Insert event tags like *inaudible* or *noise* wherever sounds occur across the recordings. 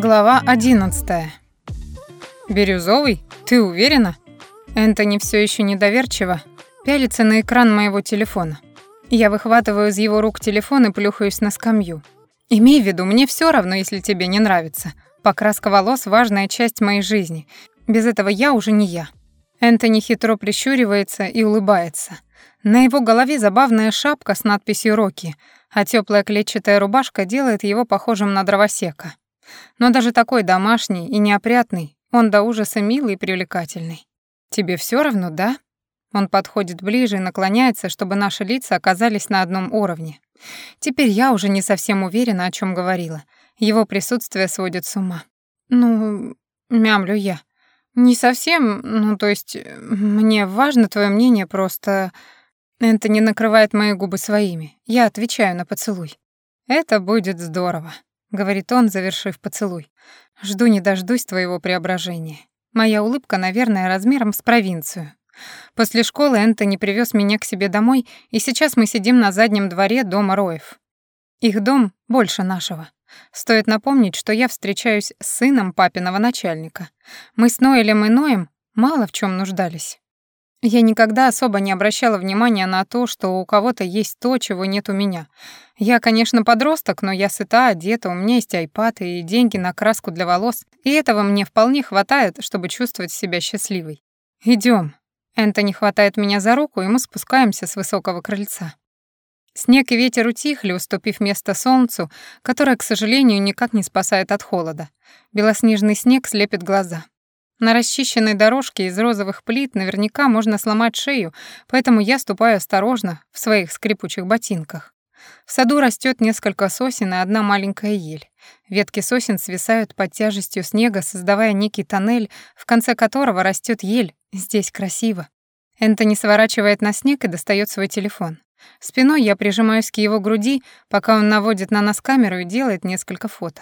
Глава 11. Бирюзовый? Ты уверена? Энтони все еще недоверчиво пялится на экран моего телефона. Я выхватываю из его рук телефон и плюхаюсь на скамью. Имей в виду, мне все равно, если тебе не нравится. Покраска волос важная часть моей жизни. Без этого я уже не я. Энтони хитро прищуривается и улыбается. На его голове забавная шапка с надписью «Рокки», а теплая клетчатая рубашка делает его похожим на дровосека. Но даже такой домашний и неопрятный, он до ужаса милый и привлекательный. Тебе все равно, да? Он подходит ближе и наклоняется, чтобы наши лица оказались на одном уровне. Теперь я уже не совсем уверена, о чем говорила. Его присутствие сводит с ума. Ну, мямлю я. Не совсем, ну, то есть, мне важно твое мнение, просто... Энтони накрывает мои губы своими. Я отвечаю на поцелуй. Это будет здорово. — говорит он, завершив поцелуй. «Жду не дождусь твоего преображения. Моя улыбка, наверное, размером с провинцию. После школы Энтони привез меня к себе домой, и сейчас мы сидим на заднем дворе дома Роев. Их дом больше нашего. Стоит напомнить, что я встречаюсь с сыном папиного начальника. Мы с Ноэлем и Ноем мало в чем нуждались. Я никогда особо не обращала внимания на то, что у кого-то есть то, чего нет у меня. Я, конечно, подросток, но я сыта, одета, у меня есть айпад и деньги на краску для волос, и этого мне вполне хватает, чтобы чувствовать себя счастливой. Идем. Энтони хватает меня за руку, и мы спускаемся с высокого крыльца. Снег и ветер утихли, уступив место солнцу, которое, к сожалению, никак не спасает от холода. Белоснежный снег слепит глаза. На расчищенной дорожке из розовых плит наверняка можно сломать шею, поэтому я ступаю осторожно в своих скрипучих ботинках. В саду растет несколько сосен и одна маленькая ель. Ветки сосен свисают под тяжестью снега, создавая некий тоннель, в конце которого растет ель. Здесь красиво. Энтони сворачивает на снег и достает свой телефон. Спиной я прижимаюсь к его груди, пока он наводит на нас камеру и делает несколько фото.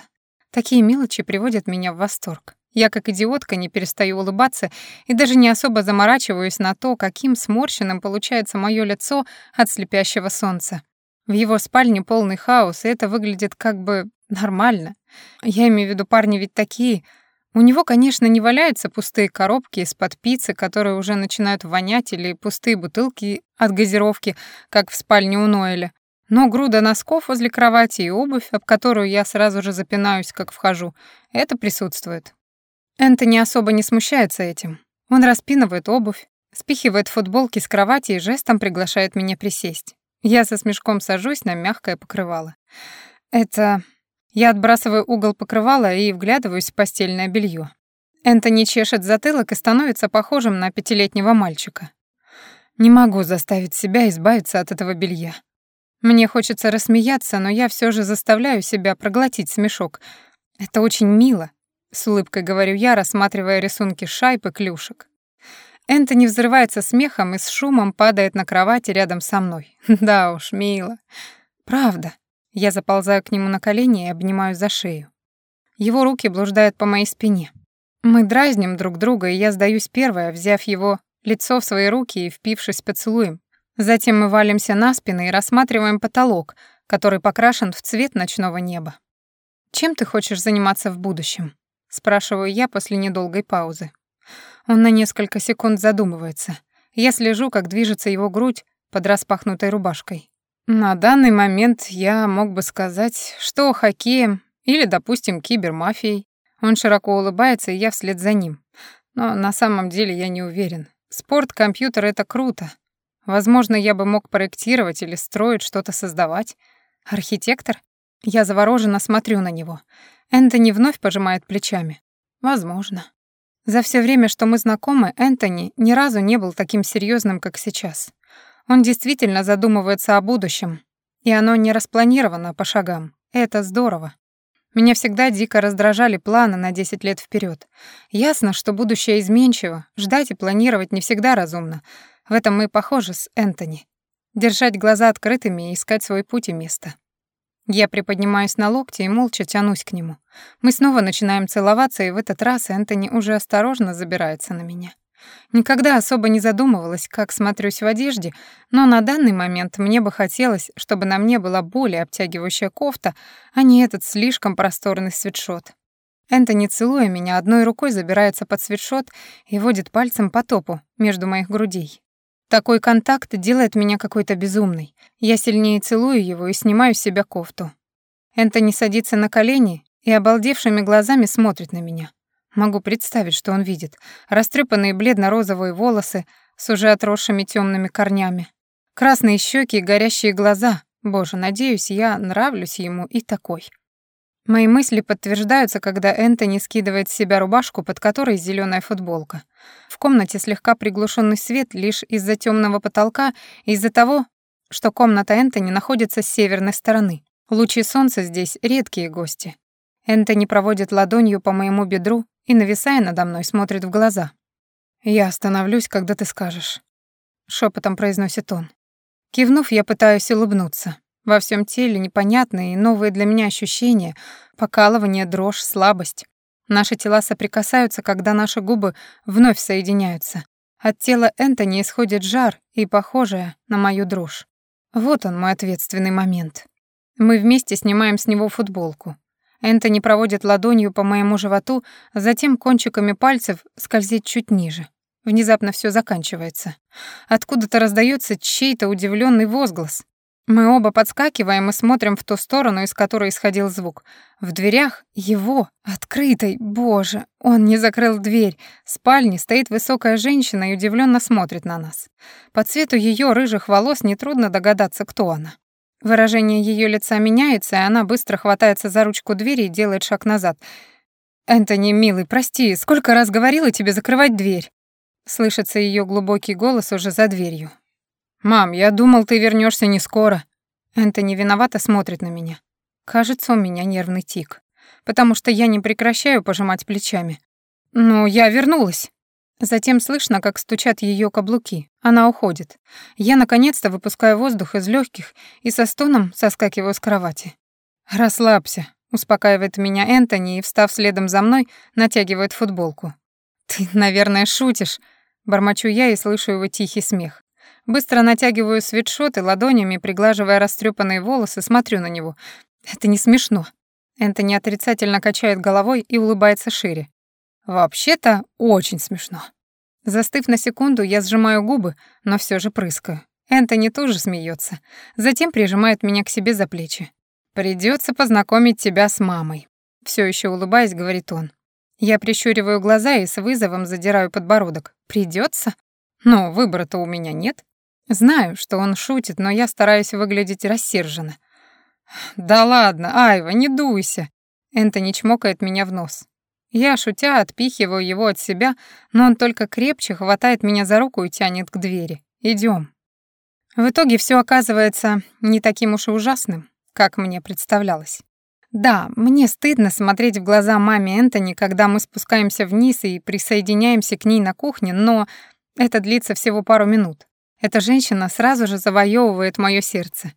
Такие мелочи приводят меня в восторг. Я, как идиотка, не перестаю улыбаться и даже не особо заморачиваюсь на то, каким сморщенным получается мое лицо от слепящего солнца. В его спальне полный хаос, и это выглядит как бы нормально. Я имею в виду, парни ведь такие. У него, конечно, не валяются пустые коробки из-под пиццы, которые уже начинают вонять, или пустые бутылки от газировки, как в спальне у Ноэля. Но груда носков возле кровати и обувь, об которую я сразу же запинаюсь, как вхожу, это присутствует. Энтони особо не смущается этим. Он распинывает обувь, спихивает футболки с кровати и жестом приглашает меня присесть. Я со смешком сажусь на мягкое покрывало. Это... Я отбрасываю угол покрывала и вглядываюсь в постельное белье. Энтони чешет затылок и становится похожим на пятилетнего мальчика. Не могу заставить себя избавиться от этого белья. Мне хочется рассмеяться, но я все же заставляю себя проглотить смешок. Это очень мило, с улыбкой говорю я, рассматривая рисунки шайб и клюшек. Энтони взрывается смехом и с шумом падает на кровати рядом со мной. *laughs* Да уж, мило. Правда. Я заползаю к нему на колени и обнимаю за шею. Его руки блуждают по моей спине. Мы дразним друг друга, и я сдаюсь первая, взяв его лицо в свои руки и впившись поцелуем. Затем мы валимся на спины и рассматриваем потолок, который покрашен в цвет ночного неба. Чем ты хочешь заниматься в будущем? Спрашиваю я после недолгой паузы. Он на несколько секунд задумывается. Я слежу, как движется его грудь под распахнутой рубашкой. На данный момент я мог бы сказать, что хоккеем или, допустим, кибермафией. Он широко улыбается, и я вслед за ним. Но на самом деле я не уверен. Спорт, компьютер — это круто. Возможно, я бы мог проектировать или строить, что-то создавать. Архитектор? Я завороженно смотрю на него. Энтони вновь пожимает плечами. Возможно. За все время, что мы знакомы, Энтони ни разу не был таким серьезным, как сейчас. Он действительно задумывается о будущем, и оно не распланировано по шагам. Это здорово. Меня всегда дико раздражали планы на 10 лет вперед. Ясно, что будущее изменчиво, ждать и планировать не всегда разумно. В этом мы похожи с Энтони. Держать глаза открытыми и искать свой путь и место. Я приподнимаюсь на локте и молча тянусь к нему. Мы снова начинаем целоваться, и в этот раз Энтони уже осторожно забирается на меня. Никогда особо не задумывалась, как смотрюсь в одежде, но на данный момент мне бы хотелось, чтобы на мне была более обтягивающая кофта, а не этот слишком просторный свитшот. Энтони, целуя меня, одной рукой забирается под свитшот и водит пальцем по топу между моих грудей. Такой контакт делает меня какой-то безумной. Я сильнее целую его и снимаю с себя кофту. Энтони садится на колени и обалдевшими глазами смотрит на меня. Могу представить, что он видит. Растрепанные бледно-розовые волосы с уже отросшими темными корнями. Красные щеки и горящие глаза. Боже, надеюсь, я нравлюсь ему и такой. Мои мысли подтверждаются, когда Энтони скидывает с себя рубашку, под которой зеленая футболка. В комнате слегка приглушенный свет лишь из-за темного потолка и из-за того, что комната Энтони находится с северной стороны. Лучи солнца здесь редкие гости. Энтони проводит ладонью по моему бедру и, нависая надо мной, смотрит в глаза. «Я остановлюсь, когда ты скажешь», — шепотом произносит он. Кивнув, я пытаюсь улыбнуться. Во всем теле непонятные и новые для меня ощущения, покалывание, дрожь, слабость. Наши тела соприкасаются, когда наши губы вновь соединяются. От тела Энтони исходит жар и похожая на мою дрожь. Вот он, мой ответственный момент. Мы вместе снимаем с него футболку. Энтони проводит ладонью по моему животу, затем кончиками пальцев скользит чуть ниже. Внезапно все заканчивается. Откуда-то раздается чей-то удивленный возглас. Мы оба подскакиваем и смотрим в ту сторону, из которой исходил звук. В дверях его, открытой, боже, он не закрыл дверь. В спальне стоит высокая женщина и удивленно смотрит на нас. По цвету ее рыжих волос нетрудно догадаться, кто она. Выражение ее лица меняется, и она быстро хватается за ручку двери и делает шаг назад. «Энтони, милый, прости, сколько раз говорила тебе закрывать дверь?» Слышится ее глубокий голос уже за дверью. «Мам, я думал, ты вернешься не скоро». Энтони виновато смотрит на меня. Кажется, у меня нервный тик, потому что я не прекращаю пожимать плечами. «Ну, я вернулась». Затем слышно, как стучат ее каблуки. Она уходит. Я наконец-то выпускаю воздух из легких и со стоном соскакиваю с кровати. «Расслабься», — успокаивает меня Энтони и, встав следом за мной, натягивает футболку. «Ты, наверное, шутишь», — бормочу я и слышу его тихий смех. Быстро натягиваю свитшот и ладонями, приглаживая растрепанные волосы, смотрю на него. Это не смешно. Энтони отрицательно качает головой и улыбается шире. Вообще-то очень смешно. Застыв на секунду, я сжимаю губы, но все же прыскаю. Энтони тоже смеется, затем прижимает меня к себе за плечи. Придется познакомить тебя с мамой. Все еще улыбаясь, говорит он. Я прищуриваю глаза и с вызовом задираю подбородок. Придется? Но выбора-то у меня нет. Знаю, что он шутит, но я стараюсь выглядеть рассерженно. «Да ладно, Айва, не дуйся!» Энтони чмокает меня в нос. Я, шутя, отпихиваю его от себя, но он только крепче хватает меня за руку и тянет к двери. Идем. В итоге все оказывается не таким уж и ужасным, как мне представлялось. Да, мне стыдно смотреть в глаза маме Энтони, когда мы спускаемся вниз и присоединяемся к ней на кухне, но это длится всего пару минут. Эта женщина сразу же завоевывает мое сердце.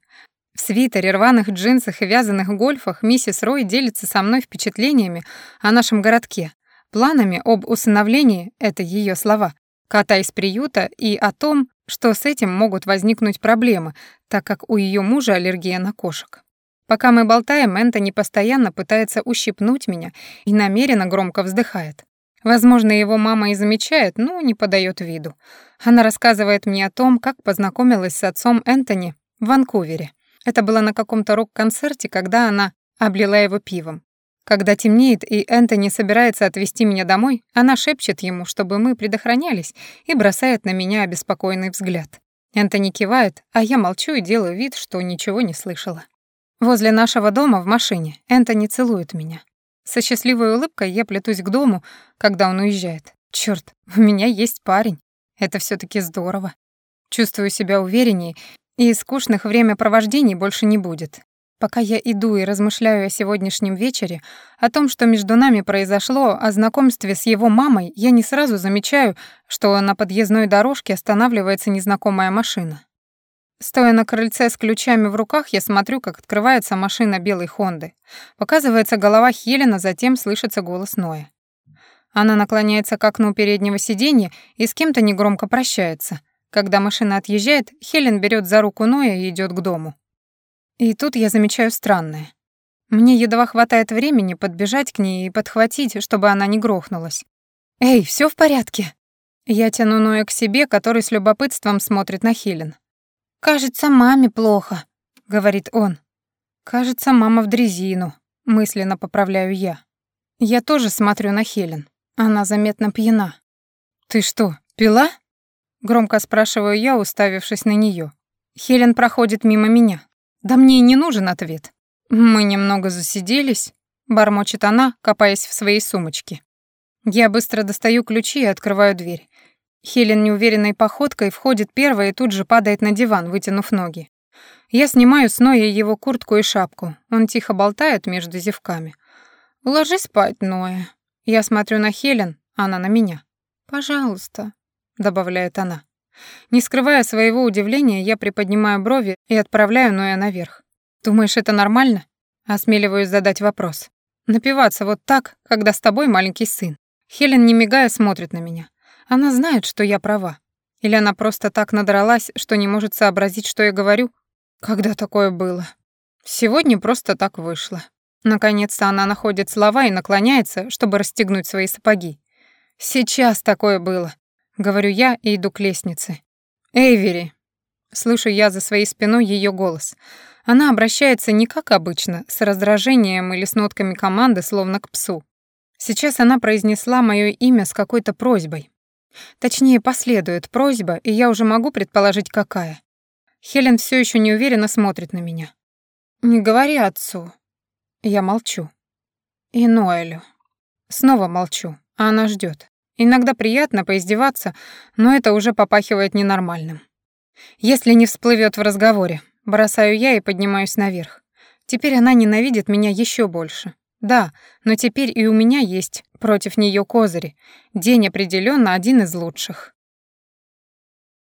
В свитере, рваных джинсах и вязаных гольфах миссис Рой делится со мной впечатлениями о нашем городке, планами об усыновлении — это ее слова, кота из приюта и о том, что с этим могут возникнуть проблемы, так как у ее мужа аллергия на кошек. Пока мы болтаем, Энтони постоянно пытается ущипнуть меня и намеренно громко вздыхает. Возможно, его мама и замечает, но не подает виду. Она рассказывает мне о том, как познакомилась с отцом Энтони в Ванкувере. Это было на каком-то рок-концерте, когда она облила его пивом. Когда темнеет и Энтони собирается отвезти меня домой, она шепчет ему, чтобы мы предохранялись, и бросает на меня обеспокоенный взгляд. Энтони кивает, а я молчу и делаю вид, что ничего не слышала. Возле нашего дома в машине Энтони целует меня. Со счастливой улыбкой я плетусь к дому, когда он уезжает. Чёрт, у меня есть парень. Это все таки здорово. Чувствую себя увереннее, и скучных времяпровождений больше не будет. Пока я иду и размышляю о сегодняшнем вечере, о том, что между нами произошло, о знакомстве с его мамой, я не сразу замечаю, что на подъездной дорожке останавливается незнакомая машина. Стоя на крыльце с ключами в руках, я смотрю, как открывается машина белой Хонды. Показывается голова Хелена, затем слышится голос Ноя. Она наклоняется к окну переднего сиденья и с кем-то негромко прощается. Когда машина отъезжает, Хелен берет за руку Ноя и идет к дому. И тут я замечаю странное. Мне едва хватает времени подбежать к ней и подхватить, чтобы она не грохнулась. «Эй, все в порядке?» Я тяну Ноя к себе, который с любопытством смотрит на Хелен. «Кажется, маме плохо», — говорит он. «Кажется, мама в дрезину», — мысленно поправляю я. Я тоже смотрю на Хелен. Она заметно пьяна. «Ты что, пила?» Громко спрашиваю я, уставившись на нее. Хелен проходит мимо меня. Да мне и не нужен ответ. Мы немного засиделись, бормочет она, копаясь в своей сумочке. Я быстро достаю ключи и открываю дверь. Хелен неуверенной походкой входит первая и тут же падает на диван, вытянув ноги. Я снимаю с Ноя его куртку и шапку. Он тихо болтает между зевками. «Ложись спать, Ноя». Я смотрю на Хелен, она на меня. «Пожалуйста», — добавляет она. Не скрывая своего удивления, я приподнимаю брови и отправляю Ноя наверх. «Думаешь, это нормально?» Осмеливаюсь задать вопрос. «Напиваться вот так, когда с тобой маленький сын». Хелен, не мигая, смотрит на меня. Она знает, что я права. Или она просто так надралась, что не может сообразить, что я говорю? Когда такое было? Сегодня просто так вышло. Наконец-то она находит слова и наклоняется, чтобы расстегнуть свои сапоги. Сейчас такое было. Говорю я и иду к лестнице. «Эйвери!» Слышу я за своей спиной ее голос. Она обращается не как обычно, с раздражением или с нотками команды, словно к псу. Сейчас она произнесла мое имя с какой-то просьбой. Точнее, последует просьба, и я уже могу предположить, какая. Хелен все еще неуверенно смотрит на меня. «Не говори отцу». Я молчу. И Ноэлю. Снова молчу, а она ждет. Иногда приятно поиздеваться, но это уже попахивает ненормальным. Если не всплывет в разговоре, бросаю я и поднимаюсь наверх. Теперь она ненавидит меня еще больше. Да, но теперь и у меня есть против нее козыри. День определенно один из лучших.